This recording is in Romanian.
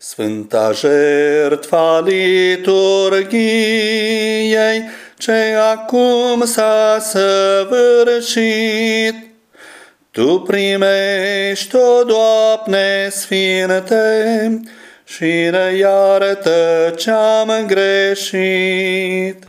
Sfânta jertfa liturghiei, ce acum s-a săvârșit, Tu primești-o, Doamne Sfinte, și ne iartă ce-am greșit.